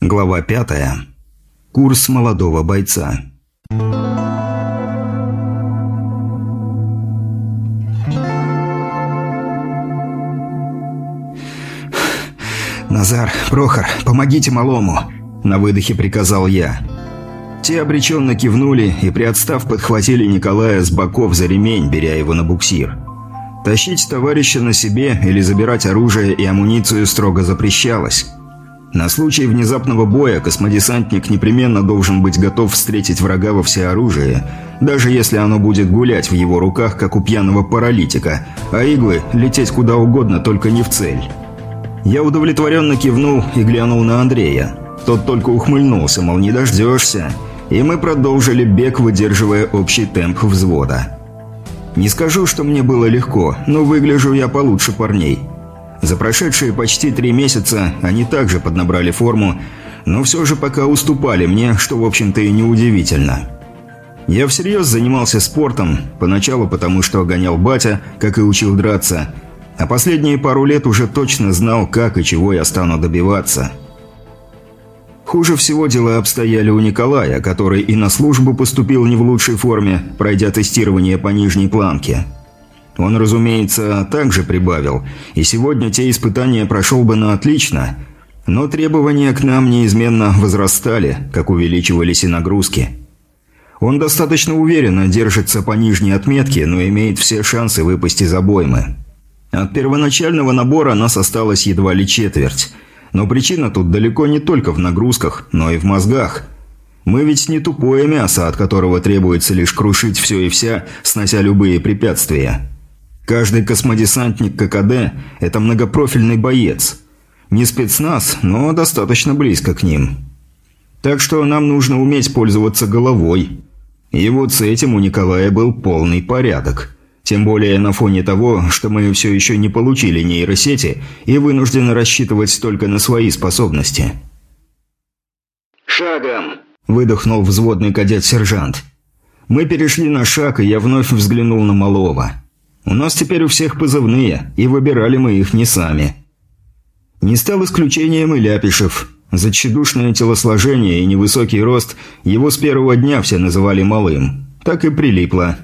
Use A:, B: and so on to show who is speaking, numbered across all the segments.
A: Глава пятая. Курс молодого бойца. «Назар, Прохор, помогите малому!» – на выдохе приказал я. Те обреченно кивнули и, приотстав, подхватили Николая с боков за ремень, беря его на буксир. Тащить товарища на себе или забирать оружие и амуницию строго запрещалось. На случай внезапного боя космодесантник непременно должен быть готов встретить врага во всеоружии, даже если оно будет гулять в его руках, как у пьяного паралитика, а иглы лететь куда угодно, только не в цель. Я удовлетворенно кивнул и глянул на Андрея. Тот только ухмыльнулся, мол, не дождешься, и мы продолжили бег, выдерживая общий темп взвода. Не скажу, что мне было легко, но выгляжу я получше парней – за прошедшие почти три месяца они также поднабрали форму, но все же пока уступали мне, что в общем-то и неудивительно. Я всерьез занимался спортом, поначалу потому что гонял батя, как и учил драться, а последние пару лет уже точно знал, как и чего я стану добиваться. Хуже всего дела обстояли у Николая, который и на службу поступил не в лучшей форме, пройдя тестирование по нижней планке – он, разумеется, также прибавил, и сегодня те испытания прошел бы на отлично, но требования к нам неизменно возрастали, как увеличивались и нагрузки. Он достаточно уверенно держится по нижней отметке, но имеет все шансы выпасть из обоймы. От первоначального набора нас осталось едва ли четверть, но причина тут далеко не только в нагрузках, но и в мозгах. Мы ведь не тупое мясо, от которого требуется лишь крушить все и вся, снося любые препятствия. Каждый космодесантник ККД – это многопрофильный боец. Не спецназ, но достаточно близко к ним. Так что нам нужно уметь пользоваться головой. И вот с этим у Николая был полный порядок. Тем более на фоне того, что мы все еще не получили нейросети и вынуждены рассчитывать только на свои способности.
B: «Шагом!»
A: – выдохнул взводный кадет-сержант. Мы перешли на шаг, и я вновь взглянул на Малова. У нас теперь у всех позывные, и выбирали мы их не сами. Не стал исключением и Ляпишев. За тщедушное телосложение и невысокий рост его с первого дня все называли «малым». Так и прилипло.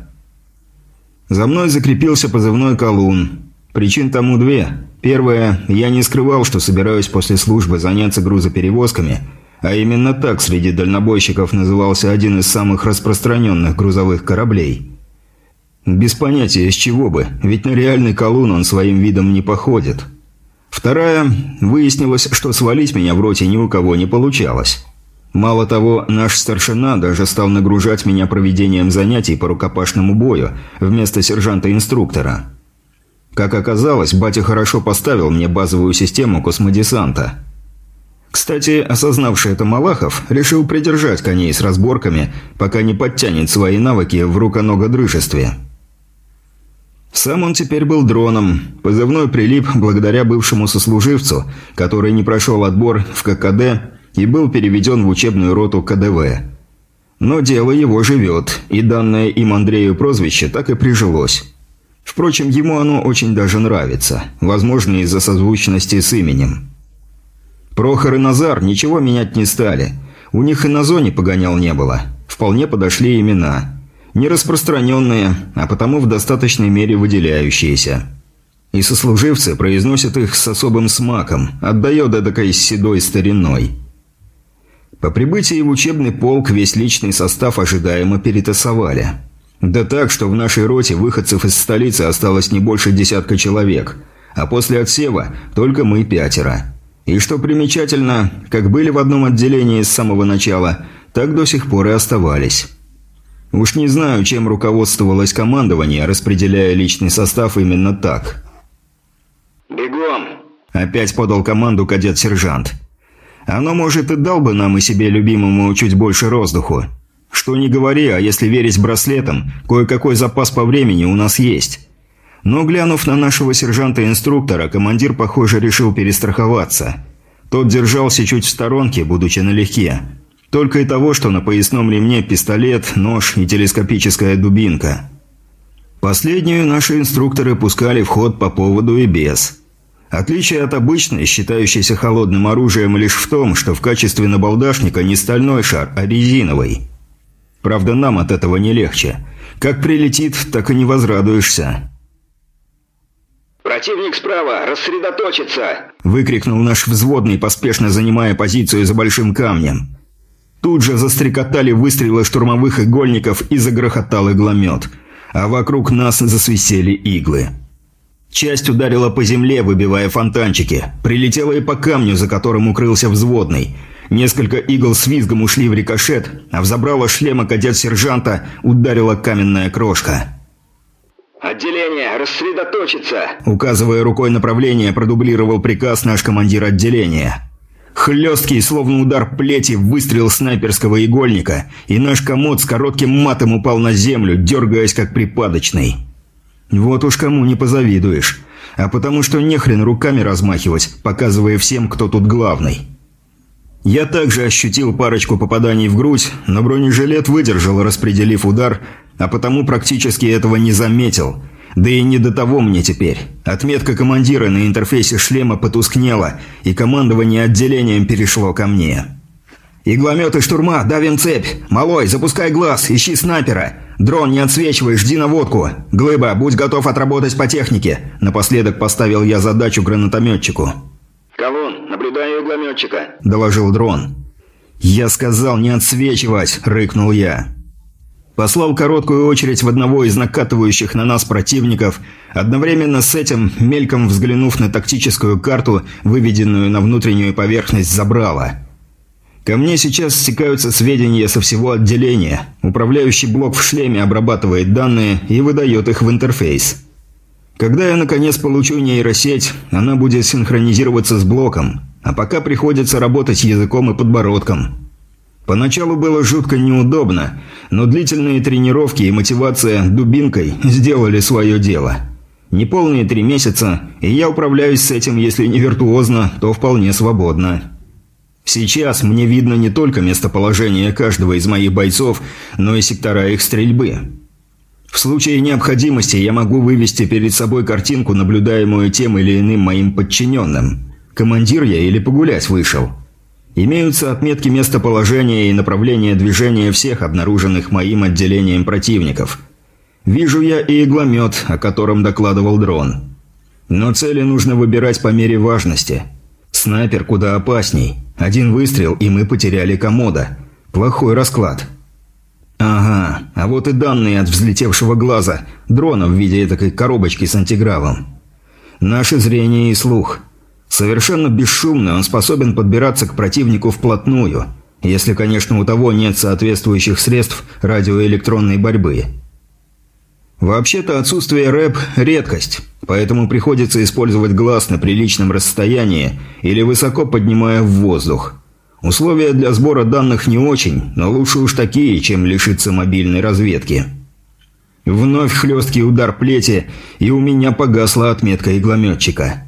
A: За мной закрепился позывной «Колун». Причин тому две. Первая, я не скрывал, что собираюсь после службы заняться грузоперевозками, а именно так среди дальнобойщиков назывался один из самых распространенных грузовых кораблей – без понятия, с чего бы, ведь на реальный колун он своим видом не походит. Вторая, выяснилось, что свалить меня в роте ни у кого не получалось. Мало того, наш старшина даже стал нагружать меня проведением занятий по рукопашному бою вместо сержанта-инструктора. Как оказалось, батя хорошо поставил мне базовую систему космодесанта. Кстати, осознавший это Малахов, решил придержать коней с разборками, пока не подтянет свои навыки в руконоgodрыжестве. Сам он теперь был дроном. Позывной прилип благодаря бывшему сослуживцу, который не прошел отбор в ККД и был переведен в учебную роту КДВ. Но дело его живет, и данное им Андрею прозвище так и прижилось. Впрочем, ему оно очень даже нравится, возможно, из-за созвучности с именем. Прохор и Назар ничего менять не стали. У них и на зоне погонял не было. Вполне подошли имена не распространенные, а потому в достаточной мере выделяющиеся. И сослуживцы произносят их с особым смаком, отдает эдакой седой стариной. По прибытии в учебный полк весь личный состав ожидаемо перетасовали. Да так, что в нашей роте выходцев из столицы осталось не больше десятка человек, а после отсева только мы пятеро. И что примечательно, как были в одном отделении с самого начала, так до сих пор и оставались. Уж не знаю, чем руководствовалось командование, распределяя личный состав именно так.
B: «Бегом!»
A: – опять подал команду кадет-сержант. «Оно, может, и дал бы нам и себе любимому чуть больше воздуху. Что не говори, а если верить браслетам, кое-какой запас по времени у нас есть». Но, глянув на нашего сержанта-инструктора, командир, похоже, решил перестраховаться. Тот держался чуть в сторонке, будучи налегке. Только и того, что на поясном ремне пистолет, нож и телескопическая дубинка. Последнюю наши инструкторы пускали в ход по поводу и без. Отличие от обычной, считающейся холодным оружием лишь в том, что в качестве набалдашника не стальной шар, а резиновый. Правда, нам от этого не легче. Как прилетит, так и не возрадуешься.
B: «Противник справа! Рассредоточиться!»
A: – выкрикнул наш взводный, поспешно занимая позицию за большим камнем. Тут же застрекотали выстрелы штурмовых игольников и загрохотал игломет, а вокруг нас засвистели иглы. Часть ударила по земле, выбивая фонтанчики, прилетела и по камню, за которым укрылся взводный. Несколько игл с визгом ушли в рикошет, а в забрало шлема кадет-сержанта ударила каменная крошка.
B: «Отделение! Рассредоточиться!»
A: Указывая рукой направление, продублировал приказ наш командир отделения. Хлесткий, словно удар плети, выстрел снайперского игольника, и наш комод с коротким матом упал на землю, дергаясь как припадочный. Вот уж кому не позавидуешь. А потому что нехрен руками размахивать, показывая всем, кто тут главный. Я также ощутил парочку попаданий в грудь, но бронежилет выдержал, распределив удар, а потому практически этого не заметил. Да и не до того мне теперь. Отметка командира на интерфейсе шлема потускнела, и командование отделением перешло ко мне. «Игломет и штурма, давим цепь! Малой, запускай глаз, ищи снайпера! Дрон, не отсвечивай, жди наводку! Глыба, будь готов отработать по технике!» Напоследок поставил я задачу гранатометчику.
B: «Колун, наблюдаю иглометчика», –
A: доложил дрон. «Я сказал не отсвечивать!» – рыкнул я. Послал короткую очередь в одного из накатывающих на нас противников, одновременно с этим, мельком взглянув на тактическую карту, выведенную на внутреннюю поверхность забрала. Ко мне сейчас стекаются сведения со всего отделения. Управляющий блок в шлеме обрабатывает данные и выдает их в интерфейс. Когда я наконец получу нейросеть, она будет синхронизироваться с блоком, а пока приходится работать языком и подбородком. Поначалу было жутко неудобно, но длительные тренировки и мотивация дубинкой сделали свое дело. Неполные три месяца, и я управляюсь с этим, если не виртуозно, то вполне свободно. Сейчас мне видно не только местоположение каждого из моих бойцов, но и сектора их стрельбы. В случае необходимости я могу вывести перед собой картинку, наблюдаемую тем или иным моим подчиненным. Командир я или погулять вышел. Имеются отметки местоположения и направления движения всех обнаруженных моим отделением противников. Вижу я и игломет, о котором докладывал дрон. Но цели нужно выбирать по мере важности. Снайпер куда опасней. Один выстрел, и мы потеряли комода. Плохой расклад. Ага, а вот и данные от взлетевшего глаза, дрона в виде этой коробочки с антигравом. Наше зрение и слух – Совершенно бесшумный, он способен подбираться к противнику вплотную, если, конечно, у того нет соответствующих средств радиоэлектронной борьбы. Вообще-то отсутствие рэп – редкость, поэтому приходится использовать глаз на приличном расстоянии или высоко поднимая в воздух. Условия для сбора данных не очень, но лучше уж такие, чем лишиться мобильной разведки. Вновь хлесткий удар плети, и у меня погасла отметка иглометчика.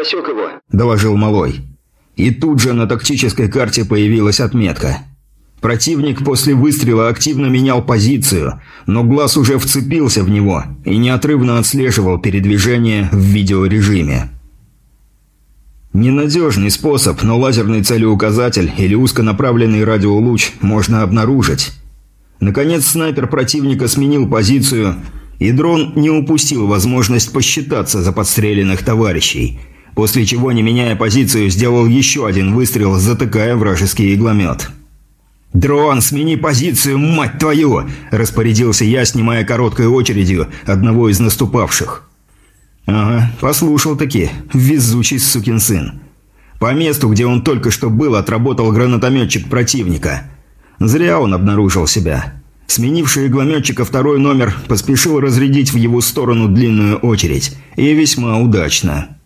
B: «Я засек его», –
A: доложил Малой. И тут же на тактической карте появилась отметка. Противник после выстрела активно менял позицию, но глаз уже вцепился в него и неотрывно отслеживал передвижение в видеорежиме. Ненадежный способ, но лазерный целеуказатель или узконаправленный радиолуч можно обнаружить. Наконец снайпер противника сменил позицию и дрон не упустил возможность посчитаться за подстреленных товарищей, после чего, не меняя позицию, сделал еще один выстрел, затыкая вражеский игломет. «Дрон, смени позицию, мать твою!» – распорядился я, снимая короткой очередью одного из наступавших. «Ага, послушал-таки, везучий сукин сын. По месту, где он только что был, отработал гранатометчик противника. Зря он обнаружил себя. Сменивший иглометчика второй номер поспешил разрядить в его сторону длинную очередь. И весьма удачно.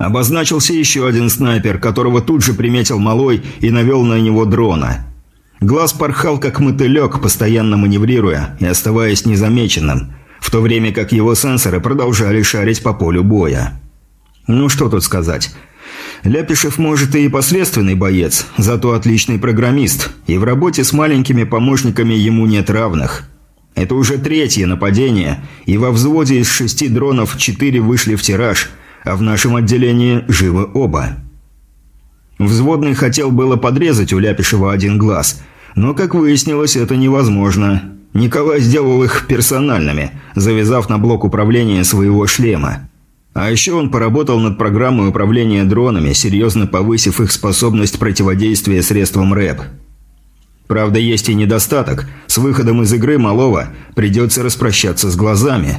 A: Обозначился еще один снайпер, которого тут же приметил малой и навел на него дрона. Глаз порхал как мотылек, постоянно маневрируя и оставаясь незамеченным, в то время как его сенсоры продолжали шарить по полю боя. Ну что тут сказать. Ляпишев, может, и посредственный боец, зато отличный программист, и в работе с маленькими помощниками ему нет равных. Это уже третье нападение, и во взводе из шести дронов четыре вышли в тираж, а в нашем отделении живы оба. Взводный хотел было подрезать у Ляпишева один глаз, но, как выяснилось, это невозможно. Николай сделал их персональными, завязав на блок управления своего шлема. А еще он поработал над программой управления дронами, серьезно повысив их способность противодействия средствам РЭП. Правда, есть и недостаток. С выходом из игры малого придется распрощаться с глазами.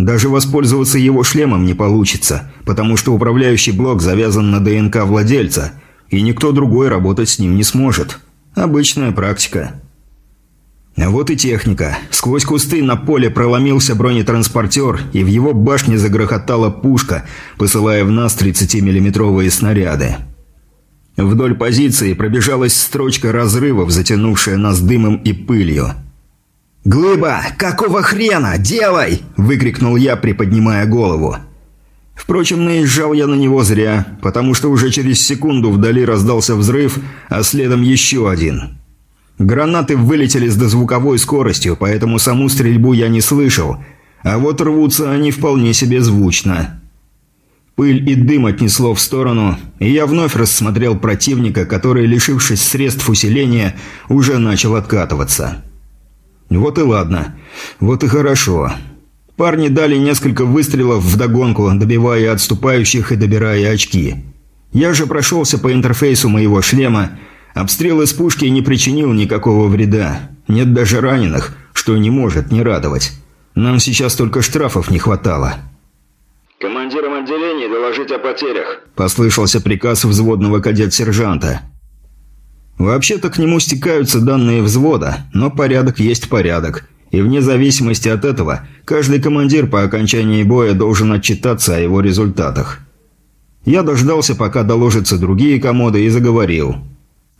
A: Даже воспользоваться его шлемом не получится, потому что управляющий блок завязан на ДНК владельца, и никто другой работать с ним не сможет. Обычная практика. Вот и техника. Сквозь кусты на поле проломился бронетранспортер, и в его башне загрохотала пушка, посылая в нас 30-миллиметровые снаряды. Вдоль позиции пробежалась строчка разрывов, затянувшая нас дымом и пылью. «Глыба, какого хрена? Делай!» – выкрикнул я, приподнимая голову. Впрочем, наезжал я на него зря, потому что уже через секунду вдали раздался взрыв, а следом еще один – Гранаты вылетели с дозвуковой скоростью, поэтому саму стрельбу я не слышал, а вот рвутся они вполне себе звучно. Пыль и дым отнесло в сторону, и я вновь рассмотрел противника, который, лишившись средств усиления, уже начал откатываться. Вот и ладно. Вот и хорошо. Парни дали несколько выстрелов вдогонку, добивая отступающих и добирая очки. Я же прошелся по интерфейсу моего шлема, Обстрел из пушки не причинил никакого вреда. Нет даже раненых, что не может не радовать. Нам сейчас только штрафов не хватало.
B: «Командирам отделений доложить о потерях», –
A: послышался приказ взводного кадет-сержанта. Вообще-то к нему стекаются данные взвода, но порядок есть порядок. И вне зависимости от этого, каждый командир по окончании боя должен отчитаться о его результатах. Я дождался, пока доложатся другие комоды, и заговорил –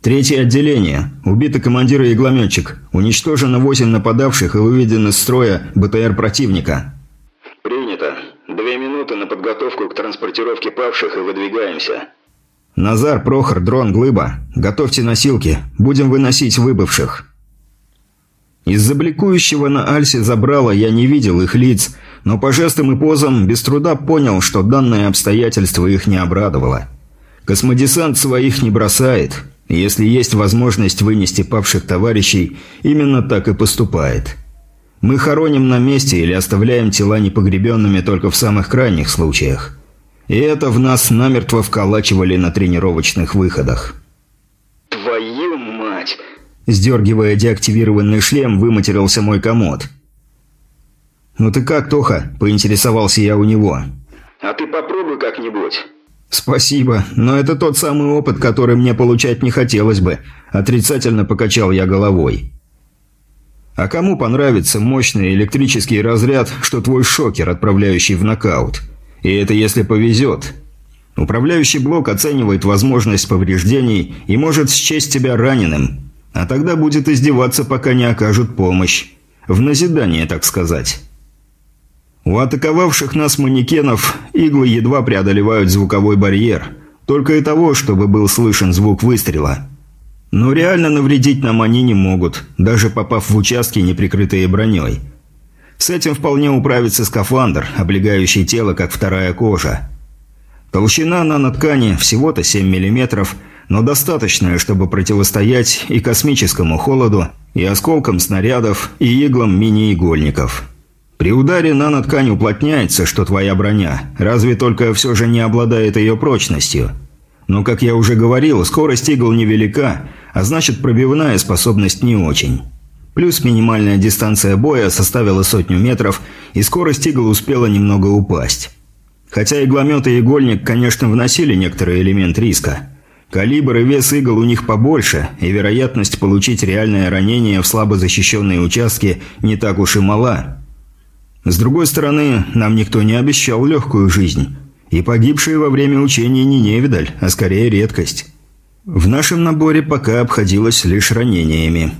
A: Третье отделение. Убиты командир и иглометчик. Уничтожено восемь нападавших и выведен из строя БТР противника.
B: Принято. Две минуты на подготовку к транспортировке павших и выдвигаемся.
A: Назар, Прохор, Дрон, Глыба. Готовьте носилки. Будем выносить выбывших. Из-за бликующего на Альсе забрала я не видел их лиц, но по жестам и позам без труда понял, что данное обстоятельство их не обрадовало. Космодесант своих не бросает, если есть возможность вынести павших товарищей, именно так и поступает. Мы хороним на месте или оставляем тела непогребенными только в самых крайних случаях. И это в нас намертво вколачивали на тренировочных выходах.
B: «Твою мать!»
A: Сдергивая деактивированный шлем, выматерился мой комод. «Ну ты как, Тоха?» – поинтересовался я у него.
B: «А ты попробуй как-нибудь».
A: «Спасибо, но это тот самый опыт, который мне получать не хотелось бы», – отрицательно покачал я головой. «А кому понравится мощный электрический разряд, что твой шокер, отправляющий в нокаут? И это если повезет. Управляющий блок оценивает возможность повреждений и может счесть тебя раненым, а тогда будет издеваться, пока не окажут помощь. В назидание, так сказать». У атаковавших нас манекенов иглы едва преодолевают звуковой барьер. Только и того, чтобы был слышен звук выстрела. Но реально навредить нам они не могут, даже попав в участки, не прикрытые броней. С этим вполне управится скафандр, облегающий тело, как вторая кожа. Толщина наноткани всего-то 7 мм, но достаточная, чтобы противостоять и космическому холоду, и осколкам снарядов, и иглам мини-игольников. При ударе наноткань уплотняется, что твоя броня, разве только все же не обладает ее прочностью. Но, как я уже говорил, скорость игл невелика, а значит пробивная способность не очень. Плюс минимальная дистанция боя составила сотню метров, и скорость игл успела немного упасть. Хотя игломет и игольник, конечно, вносили некоторый элемент риска. Калибр и вес игл у них побольше, и вероятность получить реальное ранение в слабо защищенные участки не так уж и мала. С другой стороны, нам никто не обещал легкую жизнь. И погибшие во время учения не невидаль, а скорее редкость. В нашем наборе пока обходилось лишь ранениями.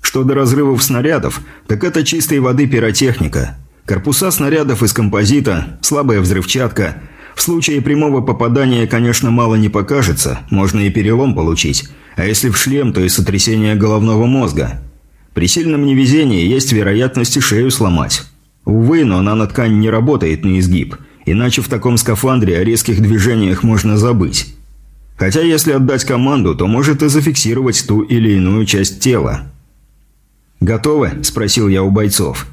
A: Что до разрывов снарядов, так это чистой воды пиротехника. Корпуса снарядов из композита, слабая взрывчатка. В случае прямого попадания, конечно, мало не покажется, можно и перелом получить. А если в шлем, то и сотрясение головного мозга – при сильном невезении есть вероятность и шею сломать. Увы, но наноткань не работает на изгиб, Иначе в таком скафандре о резких движениях можно забыть. Хотя если отдать команду, то может и зафиксировать ту или иную часть тела. «Готовы?» – спросил я у бойцов.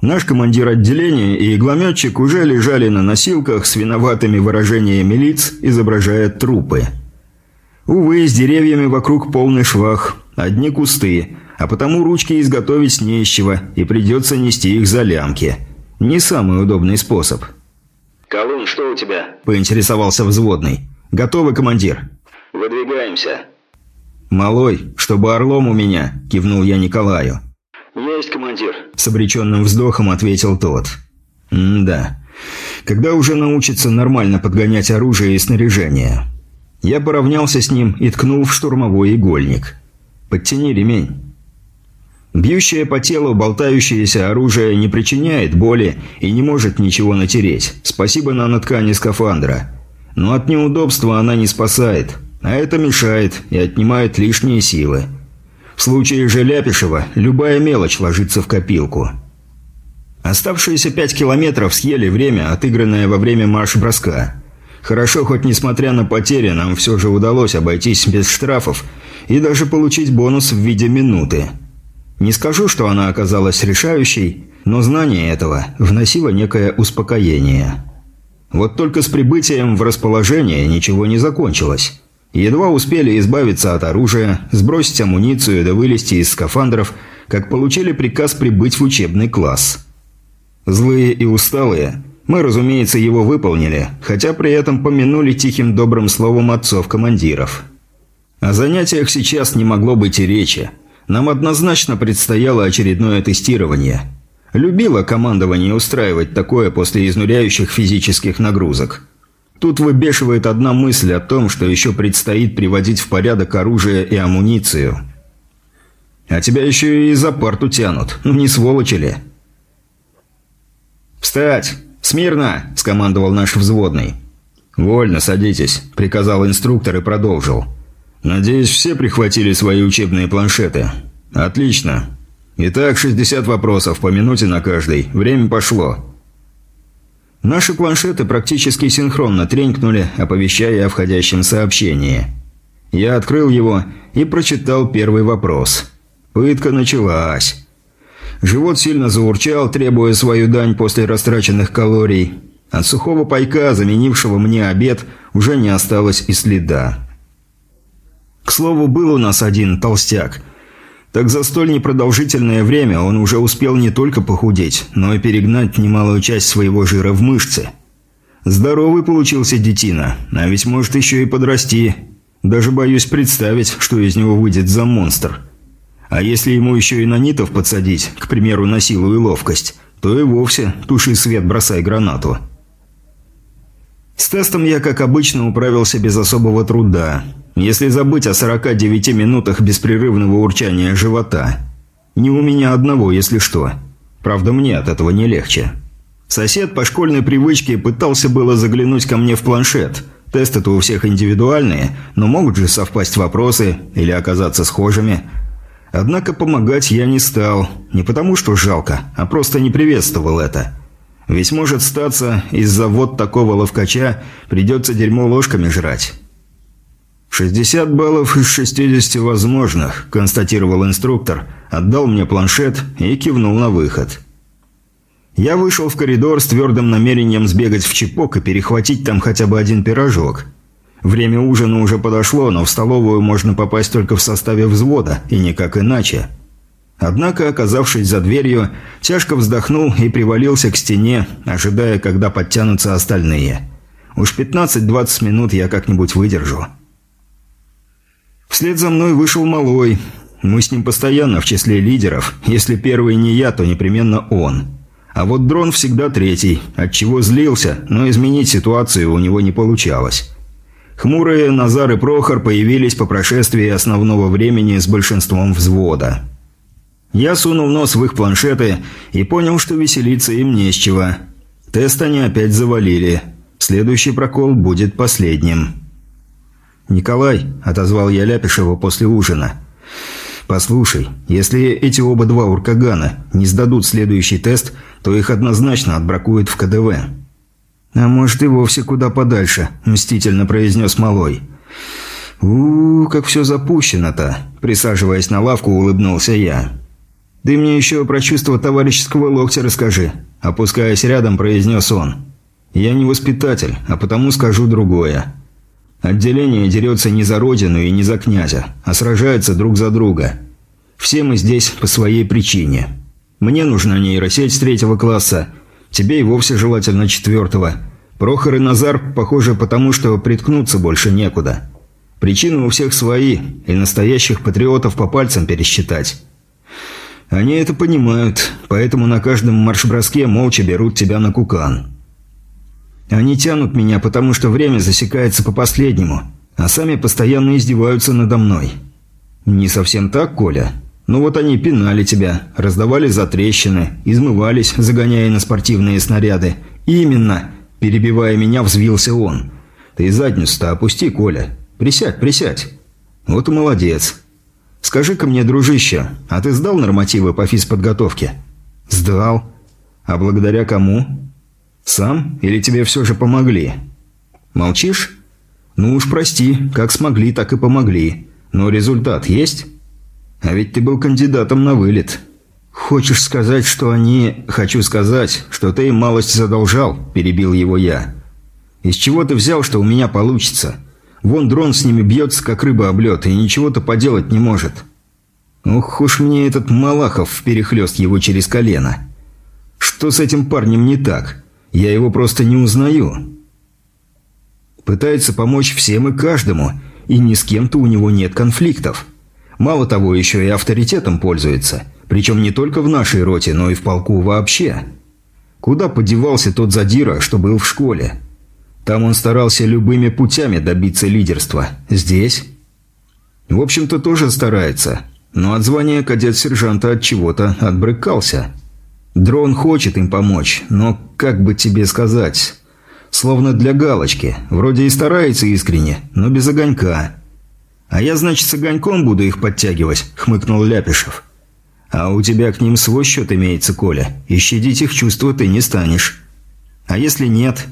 A: Наш командир отделения и иглометчик уже лежали на носилках с виноватыми выражениями лиц, изображая трупы. Увы, с деревьями вокруг полный швах, одни кусты, а потому ручки изготовить не из чего, и придется нести их за лямки. Не самый удобный способ.
B: «Колун, что у тебя?»
A: – поинтересовался взводный. «Готовы, командир?»
B: «Выдвигаемся».
A: «Малой, чтобы орлом у меня», – кивнул я Николаю.
B: «Есть, командир», –
A: с обреченным вздохом ответил тот. «М-да. Когда уже научится нормально подгонять оружие и снаряжение?» Я поравнялся с ним и ткнул в штурмовой игольник. «Подтяни ремень». Бьющее по телу болтающееся оружие не причиняет боли и не может ничего натереть. Спасибо наноткани скафандра. Но от неудобства она не спасает, а это мешает и отнимает лишние силы. В случае же Ляпишева любая мелочь ложится в копилку. Оставшиеся пять километров съели время, отыгранное во время марш-броска. Хорошо, хоть несмотря на потери, нам все же удалось обойтись без штрафов и даже получить бонус в виде минуты. Не скажу, что она оказалась решающей, но знание этого вносило некое успокоение. Вот только с прибытием в расположение ничего не закончилось. Едва успели избавиться от оружия, сбросить амуницию да вылезти из скафандров, как получили приказ прибыть в учебный класс. Злые и усталые, мы, разумеется, его выполнили, хотя при этом помянули тихим добрым словом отцов-командиров. О занятиях сейчас не могло быть и речи. Нам однозначно предстояло очередное тестирование. Любило командование устраивать такое после изнуряющих физических нагрузок. Тут выбешивает одна мысль о том, что еще предстоит приводить в порядок оружие и амуницию. А тебя еще и за парту тянут. Ну не сволочи ли? «Встать! Смирно!» – скомандовал наш взводный. «Вольно, садитесь», – приказал инструктор и продолжил. «Надеюсь, все прихватили свои учебные планшеты?» «Отлично. Итак, 60 вопросов, по минуте на каждый. Время пошло. Наши планшеты практически синхронно тренькнули, оповещая о входящем сообщении. Я открыл его и прочитал первый вопрос. Пытка началась. Живот сильно заурчал, требуя свою дань после растраченных калорий. От сухого пайка, заменившего мне обед, уже не осталось и следа. К слову, был у нас один толстяк – так за столь непродолжительное время он уже успел не только похудеть, но и перегнать немалую часть своего жира в мышцы. Здоровый получился детина, а ведь может еще и подрасти. Даже боюсь представить, что из него выйдет за монстр. А если ему еще и нанитов подсадить, к примеру, на силу и ловкость, то и вовсе туши свет, бросай гранату. С тестом я, как обычно, управился без особого труда – если забыть о 49 минутах беспрерывного урчания живота. Не у меня одного, если что. Правда, мне от этого не легче. Сосед по школьной привычке пытался было заглянуть ко мне в планшет. Тесты-то у всех индивидуальные, но могут же совпасть вопросы или оказаться схожими. Однако помогать я не стал. Не потому, что жалко, а просто не приветствовал это. Ведь может статься, из-за вот такого ловкача придется дерьмо ложками жрать. «60 баллов из 60 возможных», – констатировал инструктор, отдал мне планшет и кивнул на выход. Я вышел в коридор с твердым намерением сбегать в чепок и перехватить там хотя бы один пирожок. Время ужина уже подошло, но в столовую можно попасть только в составе взвода, и никак иначе. Однако, оказавшись за дверью, тяжко вздохнул и привалился к стене, ожидая, когда подтянутся остальные. Уж 15-20 минут я как-нибудь выдержу. Вслед за мной вышел Малой. Мы с ним постоянно в числе лидеров. Если первый не я, то непременно он. А вот дрон всегда третий, от чего злился, но изменить ситуацию у него не получалось. Хмурые Назар и Прохор появились по прошествии основного времени с большинством взвода. Я сунул нос в их планшеты и понял, что веселиться им не с чего. Тест они опять завалили. Следующий прокол будет последним. «Николай», – отозвал я Ляпишева после ужина. «Послушай, если эти оба два уркагана не сдадут следующий тест, то их однозначно отбракуют в КДВ». «А может, и вовсе куда подальше», – мстительно произнес Малой. у, -у, -у как все запущено-то», – присаживаясь на лавку, улыбнулся я. «Ты мне еще про чувство товарищеского локтя расскажи», – опускаясь рядом, произнес он. «Я не воспитатель, а потому скажу другое. Отделение дерется не за родину и не за князя, а сражается друг за друга. Все мы здесь по своей причине. Мне нужна нейросеть третьего класса, тебе и вовсе желательно четвертого. Прохор и Назар, похоже, потому что приткнуться больше некуда. Причины у всех свои, и настоящих патриотов по пальцам пересчитать». Они это понимают, поэтому на каждом марш-броске молча берут тебя на кукан. Они тянут меня, потому что время засекается по последнему, а сами постоянно издеваются надо мной. Не совсем так, Коля. Ну вот они пинали тебя, раздавали затрещины, измывались, загоняя на спортивные снаряды. Именно, перебивая меня, взвился он. Ты задницу-то опусти, Коля. Присядь, присядь. Вот и молодец. «Скажи-ка мне, дружище, а ты сдал нормативы по физподготовке?» «Сдал. А благодаря кому?» «Сам? Или тебе все же помогли?» «Молчишь?» «Ну уж прости, как смогли, так и помогли. Но результат есть?» «А ведь ты был кандидатом на вылет». «Хочешь сказать, что они...» «Хочу сказать, что ты им малость задолжал», – перебил его я. «Из чего ты взял, что у меня получится?» Вон дрон с ними бьется, как рыба об лед, и ничего-то поделать не может. Ох уж мне этот Малахов перехлест его через колено. Что с этим парнем не так? Я его просто не узнаю. Пытается помочь всем и каждому, и ни с кем-то у него нет конфликтов. Мало того, еще и авторитетом пользуется. Причем не только в нашей роте, но и в полку вообще. Куда подевался тот задира, что был в школе? Там он старался любыми путями добиться лидерства. Здесь? В общем-то, тоже старается. Но от звания кадет-сержанта от чего-то отбрыкался. Дрон хочет им помочь, но как бы тебе сказать... Словно для галочки. Вроде и старается искренне, но без огонька. «А я, значит, с огоньком буду их подтягивать», — хмыкнул Ляпишев. «А у тебя к ним свой счет имеется, Коля, и щадить их чувства ты не станешь. А если нет,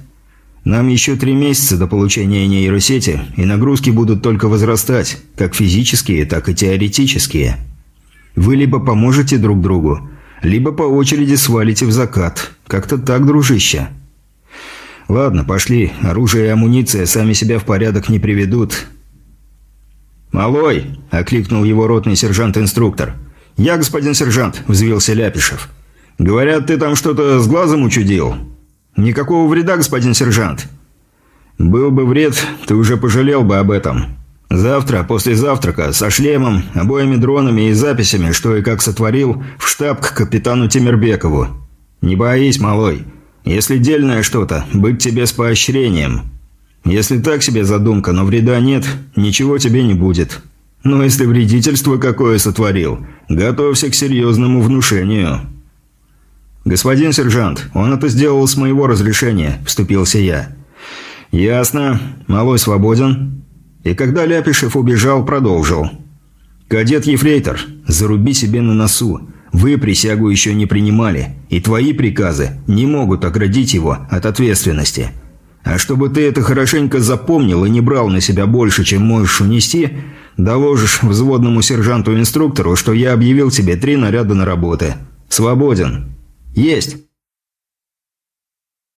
A: нам еще три месяца до получения нейросети, и нагрузки будут только возрастать, как физические, так и теоретические. Вы либо поможете друг другу, либо по очереди свалите в закат. Как-то так, дружище. Ладно, пошли. Оружие и амуниция сами себя в порядок не приведут. «Малой!» – окликнул его ротный сержант-инструктор. «Я, господин сержант!» – взвился Ляпишев. «Говорят, ты там что-то с глазом учудил?» «Никакого вреда, господин сержант». «Был бы вред, ты уже пожалел бы об этом. Завтра, после завтрака, со шлемом, обоими дронами и записями, что и как сотворил, в штаб к капитану Тимирбекову. Не боись, малой. Если дельное что-то, быть тебе с поощрением. Если так себе задумка, но вреда нет, ничего тебе не будет. Но если вредительство какое сотворил, готовься к серьезному внушению». «Господин сержант, он это сделал с моего разрешения», – вступился я. «Ясно. Малой свободен». И когда Ляпишев убежал, продолжил. «Кадет Ефрейтор, заруби себе на носу. Вы присягу еще не принимали, и твои приказы не могут оградить его от ответственности. А чтобы ты это хорошенько запомнил и не брал на себя больше, чем можешь унести, доложишь взводному сержанту-инструктору, что я объявил тебе три наряда на работы. Свободен». «Есть!»